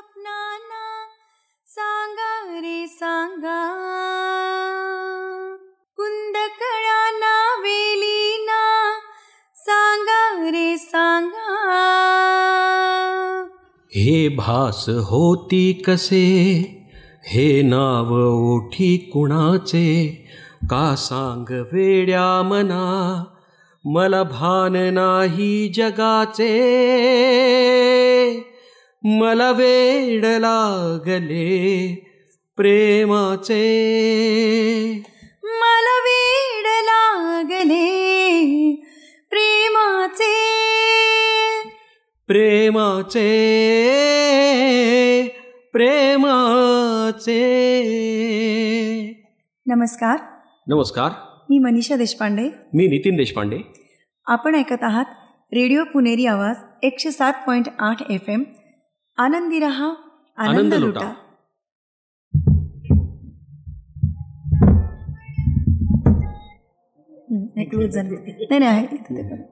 स्वप्नांना सांगा रे सांगा. कुंदकळाना वेलीना सांगा रे सांगा. हे भास होती कसे? हे नाव ओठी कुणाचे? का सांग वेड्या मना? मला भान नाही जगाचे. मला वेड लागले प्रेमाचे. मला वेड लागले प्रेमाचे. प्रेमाचे प्रेमाचे. नमस्कार. नमस्कार. मी मनीषा देशपांडे. मी नितीन देशपांडे. आपण ऐकत आहात रेडिओ पुणेरी आवाज एकशे सात पॉईंट आठ एफ एम. आनंदी रहा आनंद आनंद लुटा लुटा. हं, एक क्लूज झाली. नाही नाही आहे इथे ते पण.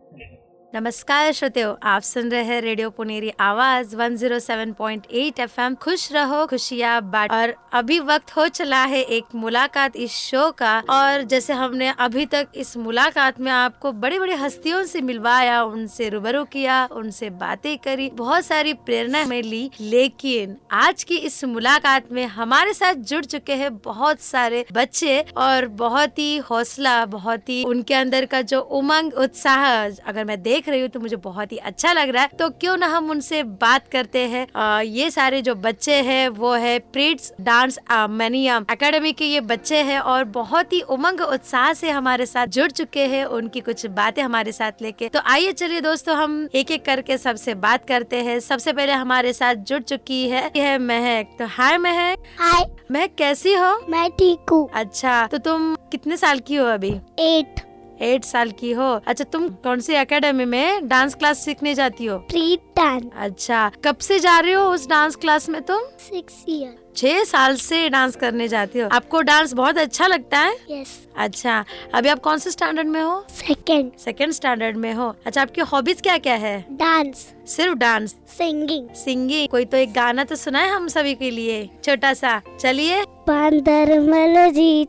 नमस्कार श्रोतेओ आप सुन रहे हैं रेडियो पुनेरी आवाज़ 107.8 एफएम। खुश रहो, खुशियाँ बाट। और अभी वक्त हो चला है एक मुलाकात इस शो का। और जैसे हमने अभी तक इस मुलाकात में आपको बड़ी बड़ी हस्तियों से मिलवाया, उनसे रूबरू किया, उनसे बातें करी, बहुत सारी प्रेरणा में ली। लेकिन आज की इस मुलाकात में हमारे साथ जुड़ चुके हैं बहुत सारे बच्चे और बहुत ही हौसला, बहुत ही उनके अंदर का जो उमंग, उत्साह, अगर मैं देख रही हूँ तो मुझे बहुत ही अच्छा लग रहा है। तो क्यों ना हम उनसे बात करते हैं? ये सारे जो बच्चे हैं वो है प्रिट्स डांस मैनियम एकेडमी के ये बच्चे हैं और बहुत ही उमंग उत्साह से हमारे साथ जुड़ चुके हैं उनकी कुछ बातें हमारे साथ लेके। तो आइए चलिए दोस्तों हम एक एक करके सबसे बात करते हैं। सबसे पहले हमारे साथ जुड़ चुकी है ये है महक। तो हाय महक। हाय। महक कैसी हो? मैं ठीक हूँ। अच्छा तो तुम कितने साल की हो अभी? एट। एट साल की हो। अच्छा तुम कौन सी एकेडमी में डांस क्लास सीखने जाती हो? प्री डांस अच्छा कब से जा रहे हो उस डांस क्लास में तुम? सिक्स ईयर छह साल से डांस करने जाती हो। आपको डांस बहुत अच्छा लगता है? यस अच्छा अभी आप कौन से स्टैंडर्ड में हो? सेकंड सेकेंड स्टैंडर्ड में हो। अच्छा आपकी हॉबीज क्या क्या है? डांस सिर्फ़ डांस सिंगिंग सिंगिंग कोई तो एक गाना तो सुना है हम सभी के लिए छोटा सा। चलिए। बांदर मलजी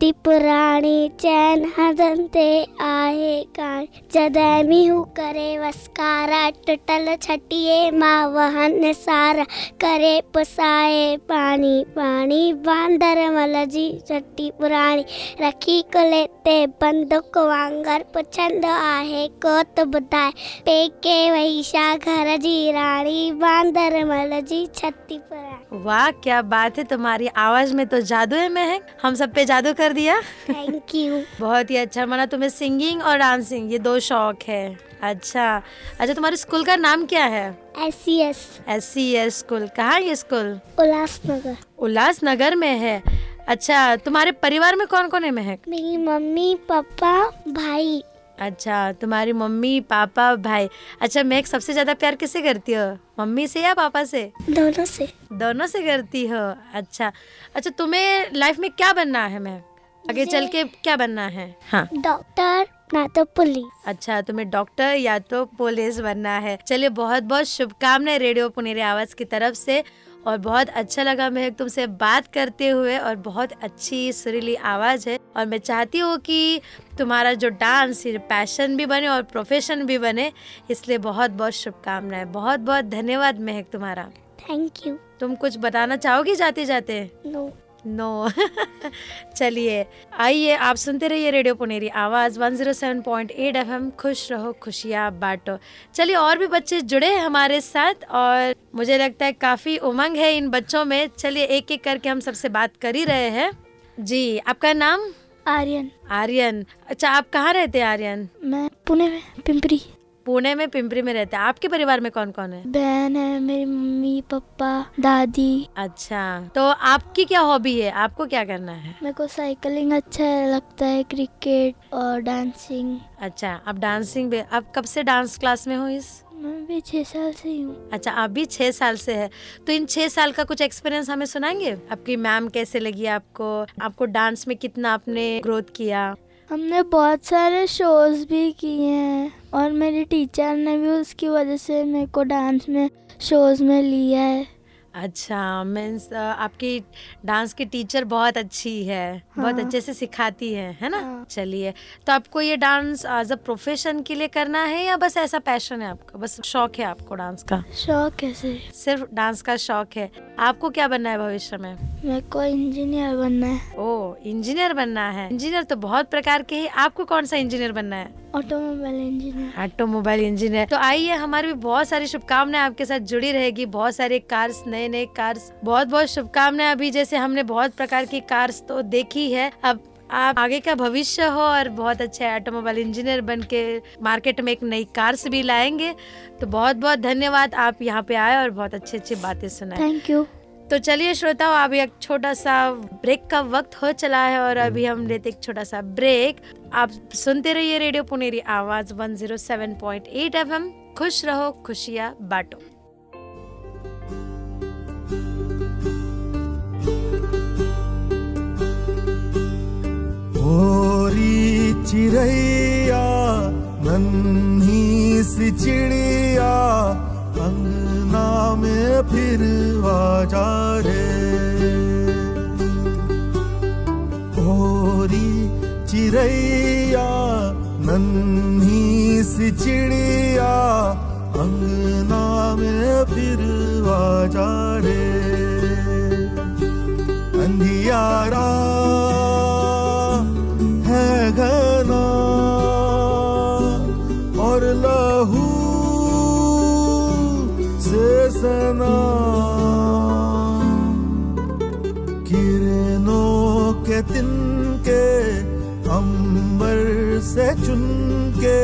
छत्ती पुराणी चैन हदंते आहे कान। जदैमी हूँ करे वस्कारा, टटल छटिए माँ वहन सारा। करे पुसाए पानी पानी बांदर मलजी छट्टी पुराणी। रखी कुलेते बंदूक वांगर पुछंदो आहे कोत ॿुधाए पेके वैशा घर जी राणी बांदर मलजी छत्ती पुराणी। वाह क्या बात है तुम्हारी आवाज़ में तो जादू है महक हम सब पे जादू कर दिया। थैंक यू बहुत ही अच्छा माना तुम्हें सिंगिंग और डांसिंग ये दो शौक है। अच्छा अच्छा तुम्हारे स्कूल का नाम क्या है? S C S S C S school कहाँ ये स्कूल? उल्लासनगर. उल्लासनगर में है। अच्छा तुम्हारे परिवार में कौन कौन है महक? मेरी मम्मी पापा भाई। अच्छा तुम्हारी मम्मी पापा भाई। अच्छा महक सबसे ज़्यादा प्यार किससे करती हो? मम्मी से या पापा से? दोनों से। दोनों से करती हो? अच्छा। अच्छा तुम्हें लाइफ में क्या बनना है महक आगे चल के क्या बनना है? हाँ। डॉक्टर ना तो पुलिस अच्छा तुम्हें डॉक्टर या तो पुलिस बनना है। चलिए बहुत बहुत शुभकामनाएँ रेडियो पुनेरी आवाज़ की तरफ़ से। और बहुत अच्छा लगा महक तुमसे बात करते हुए और बहुत अच्छी सुरीली आवाज़ है। और मैं चाहती हूँ कि तुम्हारा जो डांस पैशन भी बने और प्रोफेशन भी बने इसलिए बहुत बहुत शुभकामनाएँ। बहुत बहुत धन्यवाद महक तुम्हारा। थैंक यू तुम कुछ बताना चाहोगी जाते जाते नो नो चलिए आइए आप सुनते रहिए रेडियो पुनेरी आवाज़ 107.8 एफएम खुश रहो खुशियाँ बांटो। चलिए और भी बच्चे जुड़े हैं हमारे साथ और मुझे लगता है काफ़ी उमंग है इन बच्चों में। चलिए एक एक करके हम सबसे बात कर ही रहे हैं। जी आपका नाम? आर्यन। आर्यन। अच्छा आप कहाँ रहते हैं आर्यन? मैं पुणे में पिंपरी। पुणे में पिंपरी में रहते हैं। आपके परिवार में कौन कौन है? बहन है मेरी मम्मी पापा दादी। अच्छा तो आपकी क्या हॉबी है? आपको क्या करना है? मेरे को साइकिलिंग अच्छा लगता है क्रिकेट और डांसिंग। अच्छा आप डांसिंग भी आप कब से डांस क्लास में हो इस? मैं भी छह साल से ही हूँ। अच्छा आप भी छह साल से है। तो इन छह साल का कुछ एक्सपीरियंस हमें सुनाएँगे? आपकी मैम कैसे लगी आपको? आपको डांस में कितना आपने ग्रोथ किया? हमने बहुत सारे शोज़ भी किए हैं। और मेरी टीचर ने भी उसकी वजह से मेरे को डांस में शोज़ में लिया है। अच्छा मीन्स आपकी डांस की टीचर बहुत अच्छी है हाँ। बहुत। अच्छे से सिखाती है है ना? हाँ। चलिए तो आपको ये डांस एज अ प्रोफेशन के लिए करना है या बस ऐसा पैशन है आपका? बस शौक है आपको डांस का? शौक है सिर्फ़ सिर्फ़ डांस का शौक है। आपको क्या बनना है भविष्य में? मेरे को इंजीनियर बनना है। ओ इंजीनियर बनना है। इंजीनियर तो बहुत प्रकार के हैं। आपको कौन सा इंजीनियर बनना है? Automobile engineer. Automobile engineer. तो आइए हमारी भी बहुत सारी शुभकामनाएँ आपके साथ जुड़ी रहेगी। बहुत सारे कार्स नए नए कार्स बहुत बहुत शुभकामनाएँ अभी जैसे हमने बहुत प्रकार की कार्स तो देखी है। अब आप आगे का भविष्य हो और बहुत अच्छे ऑटोमोबाइल इंजीनियर बन के मार्केट में एक नई कार्स भी लाएँगे। तो बहुत बहुत धन्यवाद। आप यहाँ पे आए और बहुत अच्छी अच्छी बातें सुनाए थैंक यू। तो चलिए श्रोताओं अभी एक छोटा सा ब्रेक का वक्त हो चला है और अभी हम लेते एक छोटा सा ब्रेक आप सुनते रहिए रेडियो पुनेरी आवाज़ 107.8 एफएम खुश रहो, खुशियाँ बांटो। चिड़ैया नन्ही सी चिड़िया में फिर आजा रे। होरी चिड़ैया नन्ही सी चिड़िया, अंगना में फिर आजा रे। अंधियारा किरणों के अंबर से चुन के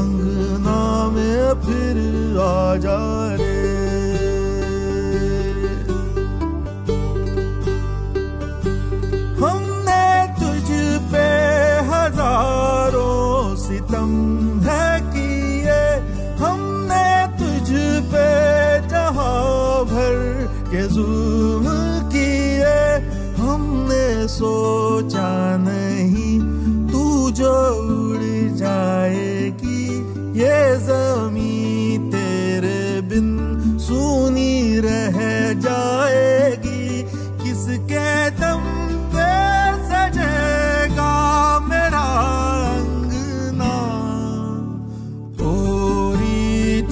अंगना में फिर आ जा रे।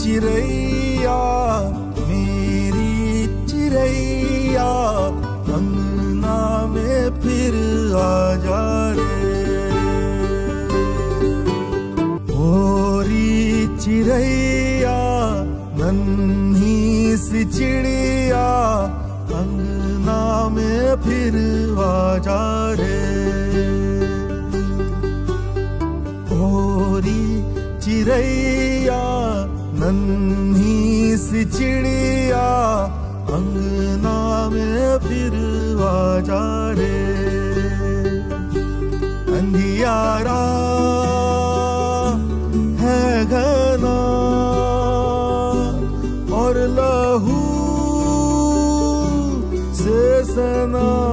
चिड़ैया मेरी चिड़ैया अंगना में फिर आ जा रे। ओरी चिड़ैया नन्ही सी चिड़िया अंगना में फिर आ जा रे। सी चिड़िया अंगना में फिर जा रे। अंधियारा है घना, और लहू से सना।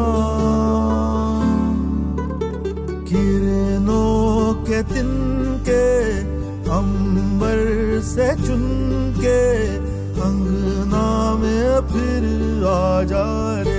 के तिनके, अंबर से चुन अंगना में फिर आ जा रे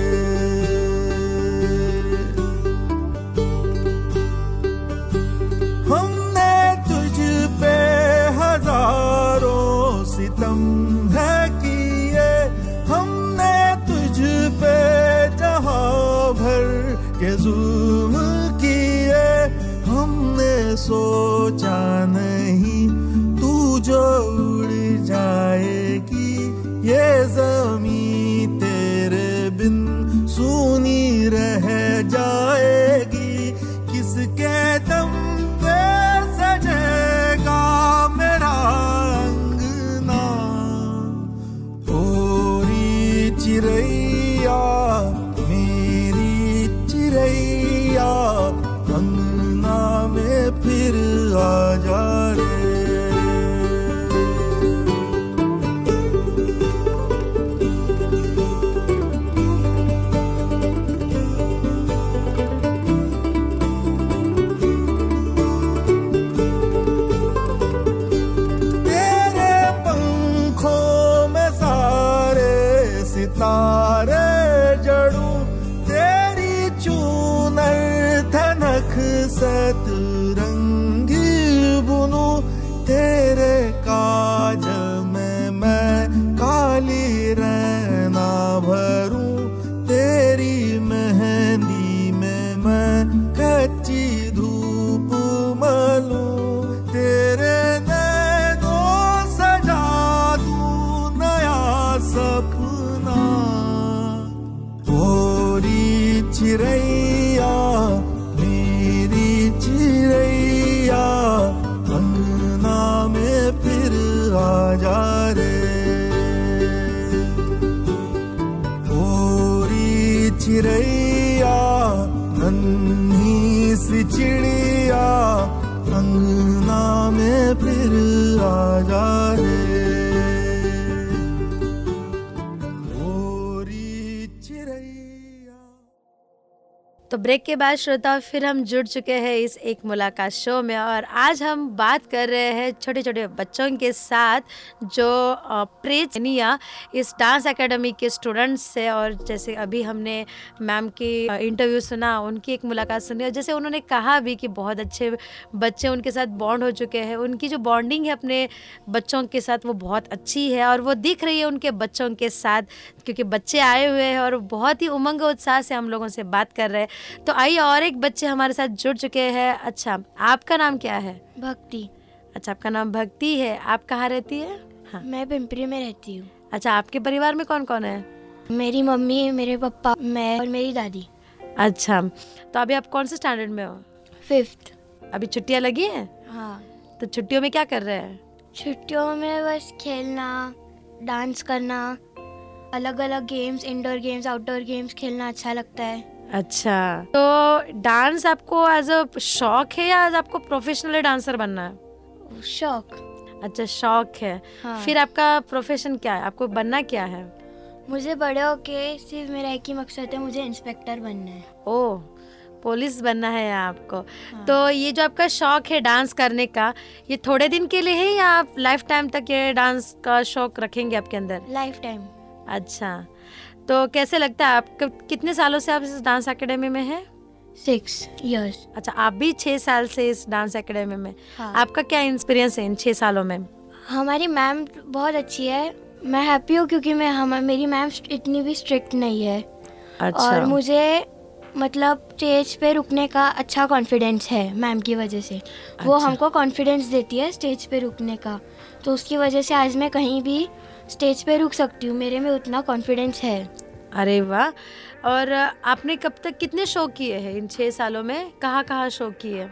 ब्रेक के बाद श्रोता फिर हम जुड़ चुके हैं इस एक मुलाकात शो में और आज हम बात कर रहे हैं छोटे छोटे बच्चों के साथ जो अ, प्रेज निया इस डांस एकेडमी के स्टूडेंट्स से और जैसे अभी हमने मैम की इंटरव्यू सुना उनकी एक मुलाकात सुनी और जैसे उन्होंने कहा भी कि बहुत अच्छे बच्चे उनके साथ बॉन्ड हो चुके हैं उनकी जो बॉन्डिंग है अपने बच्चों के साथ वो बहुत अच्छी है और वो दिख रही है उनके बच्चों के साथ क्योंकि बच्चे आए हुए हैं और बहुत ही उमंग उत्साह से हम लोगों से बात कर रहे हैं। तो आइए और एक बच्चे हमारे साथ जुड़ चुके हैं। अच्छा आपका नाम क्या है? भक्ति। अच्छा आपका नाम भक्ति है। आप कहाँ रहती है? हाँ। मैं पिंपरी में रहती हूँ। अच्छा आपके परिवार में कौन कौन है? मेरी मम्मी मेरे पापा मैं और मेरी दादी। अच्छा तो अभी आप कौन से स्टैंडर्ड में हो? फिफ्थ अभी छुट्टियाँ लगी हैं? हाँ। तो छुट्टियों में क्या कर रहे हैं? छुट्टियों में बस खेलना डांस करना अलग अलग games indoor games outdoor games खेलना अच्छा लगता है। अच्छा। तो डांस आपको एज अ शौक है या आपको प्रोफेशनल डांसर बनना है? शौक। अच्छा शौक है। हाँ। फिर आपका प्रोफेशन क्या है? आपको बनना क्या है? मुझे बड़े होके सिर्फ़ मेरा एक ही मकसद है मुझे इंस्पेक्टर बनना है। ओह पुलिस बनना है आपको। हाँ। तो ये जो आपका शौक है डांस करने का ये थोड़े दिन के लिए है या आप लाइफ टाइम तक ये डांस का शौक रखेंगे आपके अंदर? लाइफ टाइम अच्छा। तो कैसे लगता है आप कितने सालों से आप इस डांस एकेडमी में हैं? सिक्स इयर्स अच्छा आप भी छः साल से इस डांस एकेडमी में। हाँ। आपका क्या एक्सपीरियंस है इन छः सालों में? हमारी मैम बहुत अच्छी है। मैं हैप्पी हूँ क्योंकि मैं हम मेरी मैम इतनी भी स्ट्रिक्ट नहीं है। अच्छा। और मुझे मतलब स्टेज पे रुकने का अच्छा कॉन्फिडेंस है मैम की वजह से। अच्छा। वो। हमको कॉन्फिडेंस देती है स्टेज पे रुकने का। तो उसकी वजह से आज मैं कहीं भी स्टेज पे रुक सकती हूँ मेरे में उतना कॉन्फिडेंस है। अरे वाह और आपने कब तक कितने शो किए हैं इन छः सालों में? कहाँ कहाँ शो किए?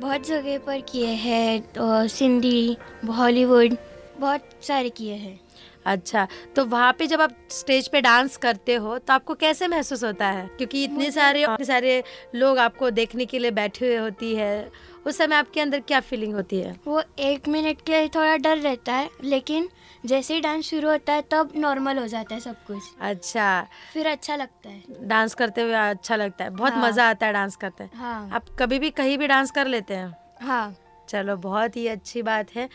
बहुत जगह पर किए हैं तो सिंधी बॉलीवुड बहुत सारे किए हैं। अच्छा तो वहाँ पे जब आप स्टेज पे डांस करते हो तो आपको कैसे महसूस होता है? क्योंकि इतने सारे इतने सारे लोग आपको देखने के लिए बैठे हुए होती है उस समय आपके अंदर क्या फीलिंग होती है? वो एक मिनट के लिए थोड़ा डर रहता है लेकिन जैसे ही डांस शुरू होता है तब नॉर्मल हो जाता है सब कुछ। अच्छा। फिर अच्छा लगता है। डांस करते हुए अच्छा लगता है। बहुत हाँ। मज़ा आता है डांस करते हैं। हाँ। आप कभी भी कहीं भी डांस कर लेते हैं? हाँ। चलो बहुत ही अच्छी बात है।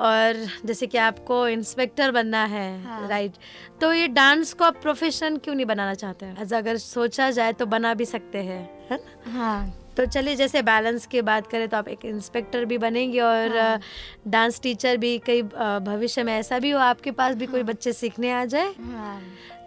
और जैसे कि आपको इंस्पेक्टर बनना है हाँ। राइट तो ये डांस को आप प्रोफेशन क्यों नहीं बनाना चाहते हैं? अगर सोचा जाए तो बना भी सकते हैं है हाँ। तो चलिए जैसे बैलेंस की बात करें तो आप एक इंस्पेक्टर भी बनेंगे और हाँ। डांस टीचर भी कई भविष्य में ऐसा भी हो आपके पास भी हाँ। कोई बच्चे सीखने आ जाए। हाँ।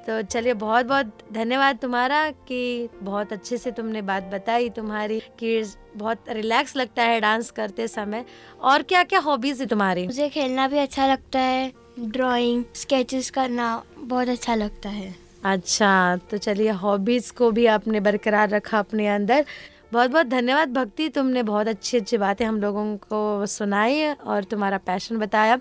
तो चलिए बहुत बहुत धन्यवाद तुम्हारा कि बहुत अच्छे से तुमने बात बताई। तुम्हारी कि बहुत रिलैक्स लगता है डांस करते समय। और क्या क्या हॉबीज है तुम्हारी? मुझे खेलना भी अच्छा लगता है ड्राइंग स्केचेस करना बहुत अच्छा लगता है। अच्छा तो चलिए हॉबीज को भी आपने बरकरार रखा अपने अंदर। बहुत बहुत धन्यवाद भक्ति तुमने बहुत अच्छी अच्छी बातें हम लोगों को सुनाई और तुम्हारा पैशन बताया।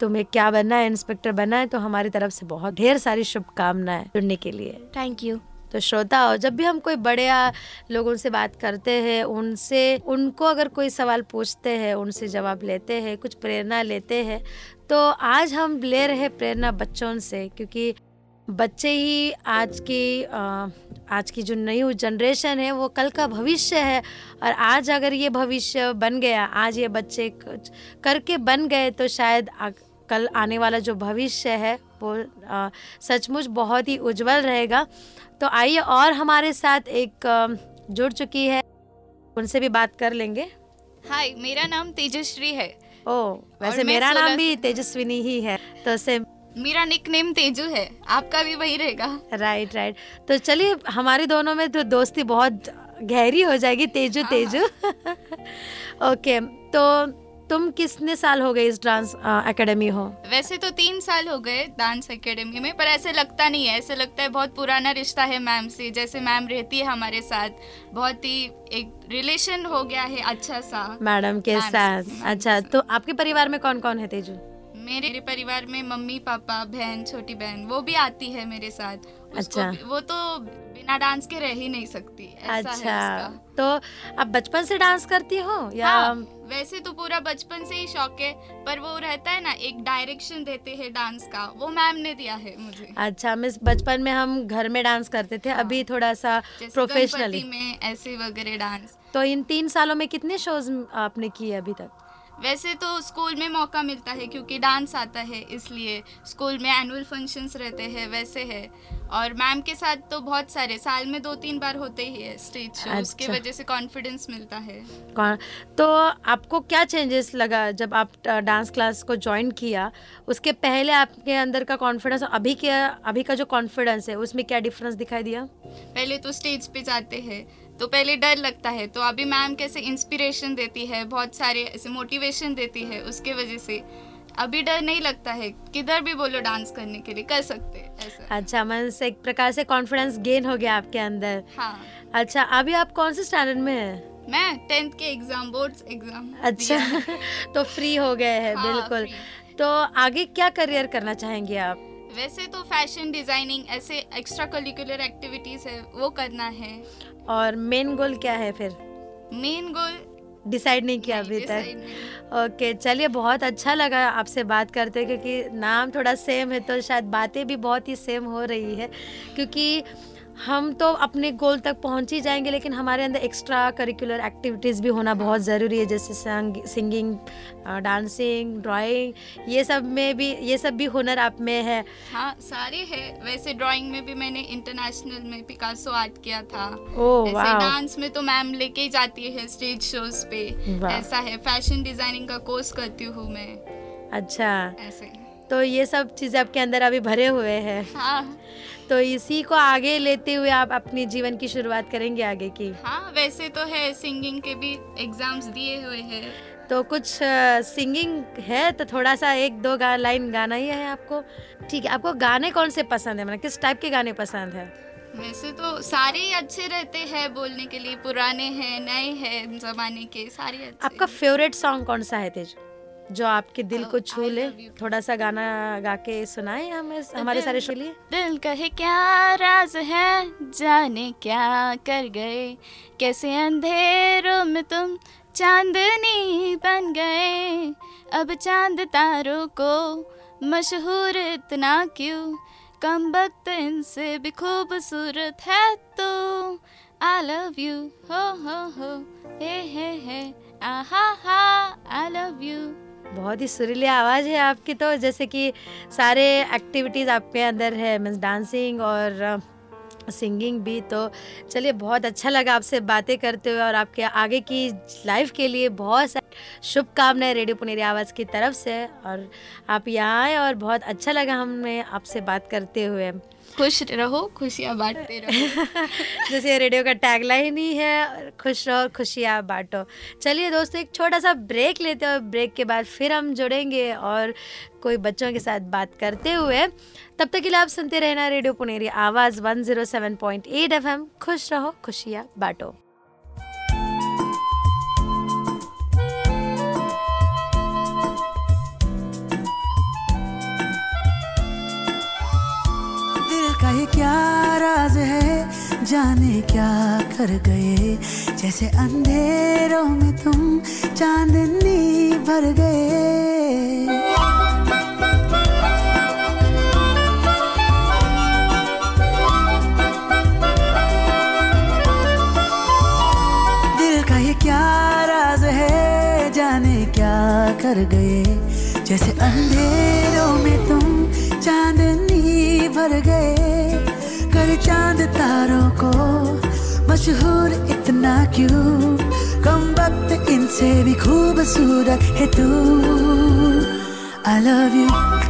तुम्हें क्या बनना है इंस्पेक्टर बनना है तो हमारी तरफ़ से बहुत ढेर सारी शुभकामनाएँ जुड़ने के लिए। थैंक यू तो श्रोता जब भी हम कोई बड़े लोगों से बात करते हैं उनसे उनको अगर कोई सवाल पूछते हैं उनसे जवाब लेते हैं कुछ प्रेरणा लेते हैं तो आज हम ले रहे प्रेरणा बच्चों से क्योंकि बच्चे ही आज की आज की जो नई जनरेशन है वो कल का भविष्य है। और आज अगर ये भविष्य बन गया आज ये बच्चे कुछ करके बन गए तो शायद आ, कल आने वाला जो भविष्य है वो सचमुच बहुत ही उज्जवल रहेगा। तो आइए और हमारे साथ एक आ, जुड़ चुकी है। उनसे भी बात कर लेंगे। हाय मेरा नाम तेजश्री है। ओ वैसे मेरा नाम भी तेजस्विनी ही है तो से मेरा निक नेम तेजू है। आपका भी वही रहेगा। राइट राइट तो चलिए हमारे दोनों में तो दोस्ती बहुत गहरी हो जाएगी। तेजू हाँ, तेजू। ओके तो तुम कितने साल हो गए इस डांस एकेडमी हो? वैसे तो तीन साल हो गए डांस एकेडमी में पर ऐसे लगता नहीं है। ऐसे लगता है बहुत पुराना रिश्ता है मैम से जैसे मैम रहती है हमारे साथ। बहुत ही एक रिलेशन हो गया है अच्छा सा। मैडम के साथ। अच्छा तो आपके परिवार में कौन कौन है तेजू? मेरे परिवार में मम्मी पापा बहन छोटी बहन वो भी आती है मेरे साथ। अच्छा। वो तो बिना डांस के रह ही नहीं सकती ऐसा है अच्छा। उसका। तो आप बचपन से डांस करती हो या हाँ, वैसे तो पूरा बचपन से ही शौक है पर वो रहता है ना एक डायरेक्शन देते हैं डांस का वो मैम ने दिया है मुझे। अच्छा मिस बचपन में हम घर में डांस करते थे हाँ, अभी थोड़ा सा प्रोफेशनली में ऐसे वगैरह डांस। तो इन तीन सालों में कितने शोज़ आपने किए अभी तक? वैसे तो स्कूल में मौका मिलता है क्योंकि डांस आता है इसलिए स्कूल में एनुअल फ़ंक्शंस रहते हैं वैसे है। और मैम के साथ तो बहुत सारे साल में दो तीन बार होते ही है स्टेज शो उसकी अच्छा। वजह से कॉन्फिडेंस मिलता है। तो आपको क्या चेंजेस लगा जब आप डांस क्लास को ज्वाइन किया? उसके पहले आपके अंदर का कॉन्फिडेंस अभी के अभी का जो कॉन्फिडेंस है उसमें क्या डिफरेंस दिखाई दिया? पहले तो स्टेज पे जाते हैं। तो पहले डर लगता है तो अभी मैम कैसे इंस्पिरेशन देती है बहुत सारे ऐसे मोटिवेशन देती है उसके वजह से अभी डर नहीं लगता है किधर भी बोलो डांस करने के लिए कर सकते हैं ऐसा। अच्छा मन से एक प्रकार से कॉन्फिडेंस गेन हो गया आपके अंदर। हाँ। अच्छा अभी आप कौन से स्टैंडर्ड में है? मैं टेंथ के एग्ज़ाम बोर्ड्स एग्ज़ाम अच्छा तो फ्री हो गए हैं हाँ, बिल्कुल। तो आगे क्या करियर करना चाहेंगे आप? वैसे तो फ़ैशन डिज़ाइनिंग ऐसे एक्स्ट्रा करिकुलर एक्टिविटीज़ है वो करना है। और मेन गोल क्या है फिर? मेन गोल डिसाइड नहीं किया अभी तक? ओके चलिए बहुत अच्छा लगा आपसे बात करते क्योंकि नाम थोड़ा सेम है तो शायद बातें भी बहुत ही सेम हो रही है क्योंकि हम तो अपने गोल तक पहुँच ही जाएँगे लेकिन हमारे अंदर एक्स्ट्रा करिकुलर एक्टिविटीज़ भी होना बहुत ज़रूरी है जैसे सिंगिंग डांसिंग ड्राइंग ये सब में भी ये सब भी हुनर आप में है। हाँ सारे है। वैसे ड्राइंग में भी मैंने इंटरनेशनल में पिकासो आर्ट किया था। ओह ऐसे डांस में तो मैम लेके ही जाती है स्टेज शोज़ पे। ऐसा है फ़ैशन डिज़ाइनिंग का कोर्स करती हूँ मैं। अच्छा। ऐसे। तो ये सब चीज़ें आपके अंदर अभी भरे हुए हैं। हाँ। तो इसी को आगे लेते हुए आप अपने जीवन की शुरुआत करेंगे आगे की? हाँ वैसे तो है सिंगिंग के भी एग्ज़ाम्स दिए हुए हैं। तो कुछ सिंगिंग है तो थोड़ा सा एक दो गा लाइन गाना ही है आपको? ठीक है आपको गाने कौन से पसंद है? मतलब किस टाइप के गाने पसंद है? वैसे तो सारे ही अच्छे रहते हैं बोलने के लिए पुराने हैं नए हैं जमाने के सारे अच्छे आपका फेवरेट सॉन्ग कौन सा है तेज? जो आपके दिल को छू ले थोड़ा सा गाना गा के सुनाए हमें हमारे सारे शो लिए? दिल कहे क्या राज है? जाने क्या कर गए? कैसे अंधेरों में तुम चांदनी बन गए? अब चाँद तारों को मशहूर इतना क्यों? कम वक्त इनसे भी खूबसूरत है तो। आई लव यू हो हो हो। हे हे हे। आहा हा आई लव यू बहुत ही सुरीली आवाज़ है आपकी तो जैसे कि सारे एक्टिविटीज़ आपके अंदर है मीन्स डांसिंग और सिंगिंग भी तो। चलिए, बहुत अच्छा लगा आपसे बातें करते हुए और आपके आगे की लाइफ के लिए बहुत सारी शुभकामनाएँ रेडियो पुनेरी आवाज़ की तरफ़ से। और आप यहाँ आए और बहुत अच्छा लगा हमने आपसे बात करते हुए। खुश रहो, खुशियाँ बांटते रहो। जैसे रेडियो का टैगलाइन ही है, खुश रहो खुशियाँ बांटो। चलिए दोस्तों, एक छोटा सा ब्रेक लेते हैं ब्रेक के बाद फिर हम जुड़ेंगे और कोई बच्चों के साथ बात करते हुए। तब तक के लिए आप सुनते रहना रेडियो पुनेरी आवाज़ 107.8 एफएम खुश रहो, खुशियाँ बांटो। जाने क्या कर गए? जैसे अंधेरों में तुम चांदनी भर गए। दिल का ये क्या राज है? जाने क्या कर गए? जैसे अंधेरों में तुम चांदनी भर गए। चाँद तारों को मशहूर इतना क्यों? कम वक्त इनसे भी खूबसूरत है तू। आई लव you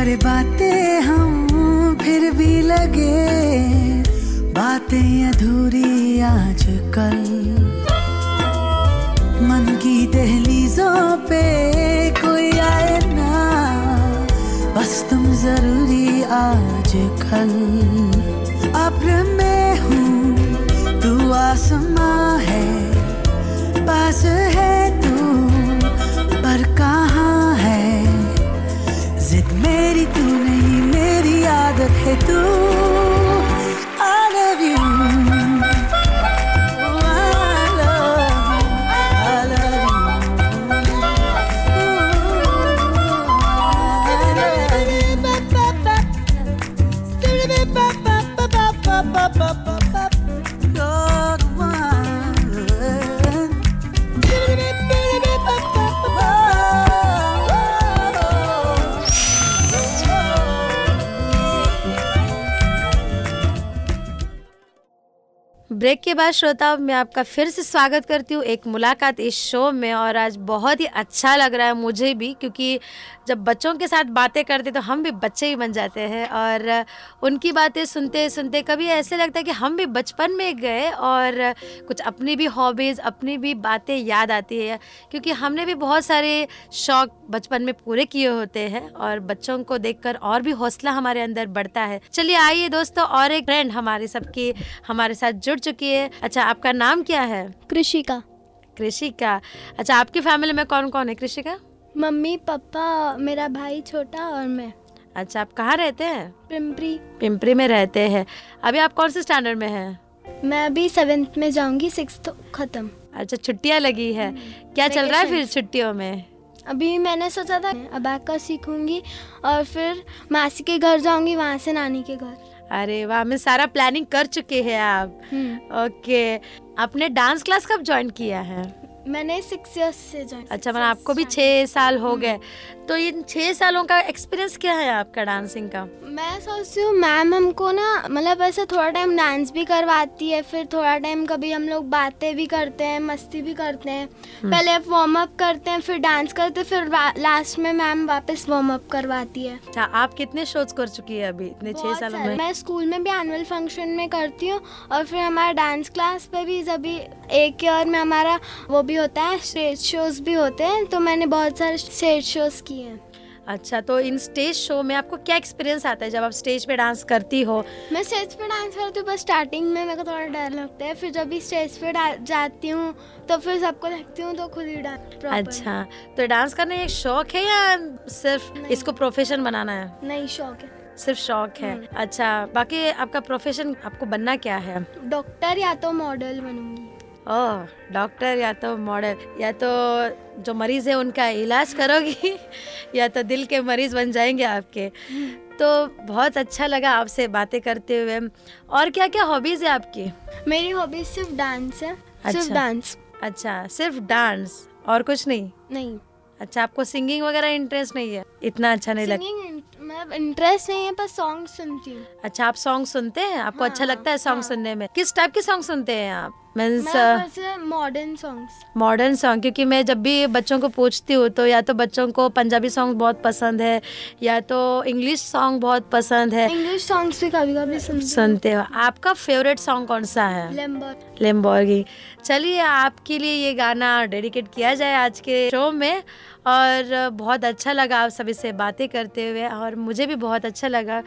करे बातें हम फिर भी लगे, बातें अधूरी आजकल। मन की दहलीजों पे कोई आए ना, बस तुम ज़रूरी आजकल। अब्र में हूँ, तू आसमां है, पास है है तू। ब्रेक के बाद श्रोताओं मैं आपका फिर से स्वागत करती हूँ एक मुलाकात इस शो में और आज बहुत ही अच्छा लग रहा है मुझे भी, क्योंकि जब बच्चों के साथ बातें करते तो हम भी बच्चे ही बन जाते हैं और उनकी बातें सुनते सुनते कभी ऐसे लगता है कि हम भी बचपन में गए और कुछ अपनी भी हॉबीज़, अपनी भी बातें याद आती है, क्योंकि हमने भी बहुत सारे शौक बचपन में पूरे किए होते हैं और बच्चों को देखकर और भी हौसला हमारे अंदर बढ़ता है। चलिए आइए दोस्तों, और एक फ्रेंड हमारे सबकी, हमारे साथ जुड़ है। अच्छा आपका नाम क्या है? कृषिका। कृषिका। अच्छा आपकी फैमिली में कौन कौन है? कृषिका? मम्मी पापा मेरा भाई छोटा और मैं। अच्छा आप कहाँ रहते हैं? पिंपरी। पिंपरी में रहते हैं। अभी आप कौन से स्टैंडर्ड में हैं? मैं अभी सेवेंथ में जाऊँगी सिक्स खत्म। अच्छा छुट्टियाँ लगी है। क्या चल रहा है फिर छुट्टियों में? अभी मैंने सोचा था अबाका सीखूँगी और फिर मासी के घर जाऊँगी वहाँ से नानी के घर। अरे वाह मैं सारा प्लानिंग कर चुके हैं आप। हम्म। ओके आपने डांस क्लास कब ज्वाइन किया है? मैंने सिक्स इयर्स से ज्वाइन अच्छा मैं आपको भी छः साल हो गए। तो इन छः सालों का एक्सपीरियंस क्या है आपका डांसिंग का? मैं सोचती हूँ मैम हमको ना मतलब ऐसे थोड़ा टाइम डांस भी करवाती है फिर थोड़ा टाइम कभी हम लोग बातें भी करते हैं मस्ती भी करते हैं। पहले वार्म अप करते हैं फिर डांस करते हैं फिर लास्ट में मैम वापस वार्म अप करवाती है। अच्छा आप कितने शोज़ कर चुकी है अभी? इतने छः बहुत सालों में। मैं स्कूल में भी एनुअल फ़ंक्शन में करती हूँ और फिर हमारा डांस क्लास पे भी अभी एक ईयर में हमारा वो भी होता है स्टेज शोज़ भी होते हैं तो मैंने बहुत सारे स्टेज शोज़ किए हैं। अच्छा तो इन स्टेज शो में आपको क्या एक्सपीरियंस आता है जब आप स्टेज पे डांस करती हो? मैं स्टेज पे डांस करती हूँ बस स्टार्टिंग में मेरे को थोड़ा डर लगता है। फिर जब भी स्टेज पे जाती हूँ तो फिर सबको देखती हूँ तो खुद ही डांस अच्छा तो डांस करना एक शौक है या सिर्फ़ इसको प्रोफेशन बनाना है? नहीं शौक है। सिर्फ़ शौक है। अच्छा बाकी आपका प्रोफेशन आपको बनना क्या है? डॉक्टर या तो मॉडल बनूँगी। ओह डॉक्टर या तो मॉडल या तो जो मरीज़ है उनका इलाज करोगी या तो दिल के मरीज़ बन जाएँगे आपके। तो बहुत अच्छा लगा आपसे बातें करते हुए। और क्या क्या हॉबीज है आपकी? मेरी हॉबी सिर्फ़ डांस है अच्छा, सिर्फ़ अच्छा। डांस अच्छा सिर्फ़ डांस और कुछ नहीं? नहीं। अच्छा आपको सिंगिंग वगैरह इंटरेस्ट नहीं है? इतना अच्छा नहीं लगता मतलब इंटरेस्ट नहीं है पर सॉन्ग सुनती हूँ। अच्छा आप सॉन्ग सुनते हैं? आपको हाँ, अच्छा हाँ, लगता है सॉन्ग हाँ। सुनने में? किस टाइप के सॉन्ग सुनते हैं आप? Means modern songs modern song क्योंकि मैं जब भी बच्चों को पूछती हूँ तो या तो बच्चों को पंजाबी सॉन्ग बहुत पसंद है या तो इंग्लिश सॉन्ग बहुत पसंद है। इंग्लिश सॉन्ग्स भी कभी कभी सुनते हो। आपका फेवरेट सॉन्ग कौन सा है? लेम्बर लेम्बोर्गी चलिए आपके लिए ये गाना डेडिकेट किया जाए आज के शो में और बहुत अच्छा लगा आप सभी से बातें करते हुए और मुझे भी बहुत अच्छा लगा।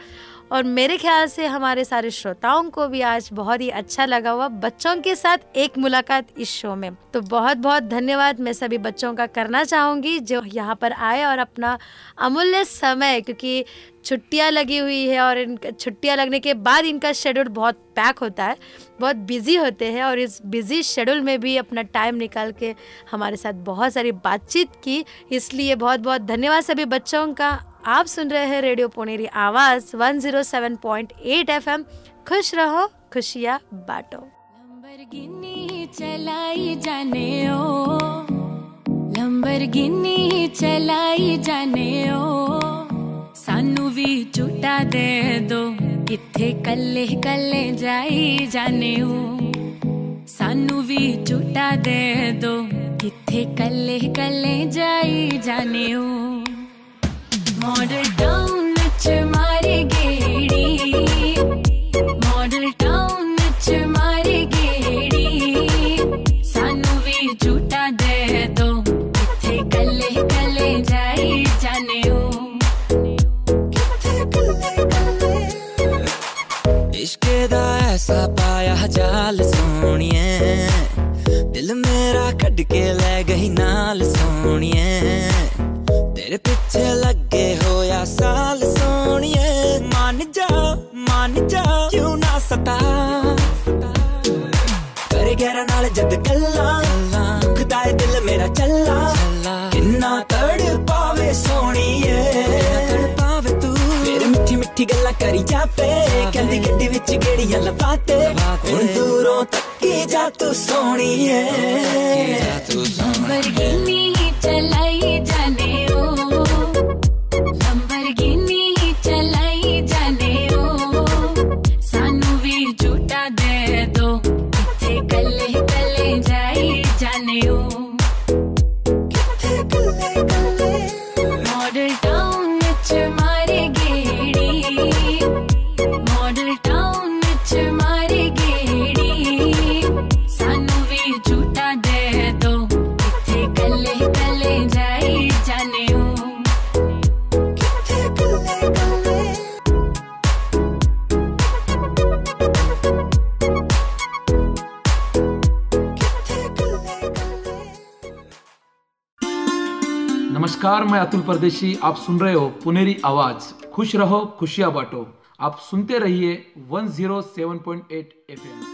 और मेरे ख्याल से हमारे सारे श्रोताओं को भी आज बहुत ही अच्छा लगा हुआ बच्चों के साथ एक मुलाकात इस शो में। तो बहुत बहुत धन्यवाद। मैं सभी बच्चों का करना चाहूँगी जो यहाँ पर आए और अपना अमूल्य समय, क्योंकि छुट्टियाँ लगी हुई है और इन, छुट्टियाँ लगने के बाद इनका शेड्यूल बहुत पैक होता है, बहुत बिज़ी होते हैं और इस बिज़ी शेड्यूल में भी अपना टाइम निकाल के हमारे साथ बहुत सारी बातचीत की। इसलिए बहुत बहुत धन्यवाद सभी बच्चों का। आप सुन रहे हैं रेडियो पुनेरी आवाज़ 107.8 एफएम। खुश रहो, खुशियाँ बांटो। लंबरगिनी चलाई जाने ओ। लंबरगिनी चलाई जाने ओ। सानू भी झूठा दे दो, किथे कल्ले कल्ले जाई जाने ओ सानू भी झूठा दे दो, किथे कल्ले कल्ले जाई जाने ओ मॉडल टाउन च मारे गेड़ी Tony, yeah. मैं अतुल परदेशी, आप सुन रहे हो पुनेरी आवाज़। खुश रहो, खुशियाँ बांटो। आप सुनते रहिए 107.8 एफएम।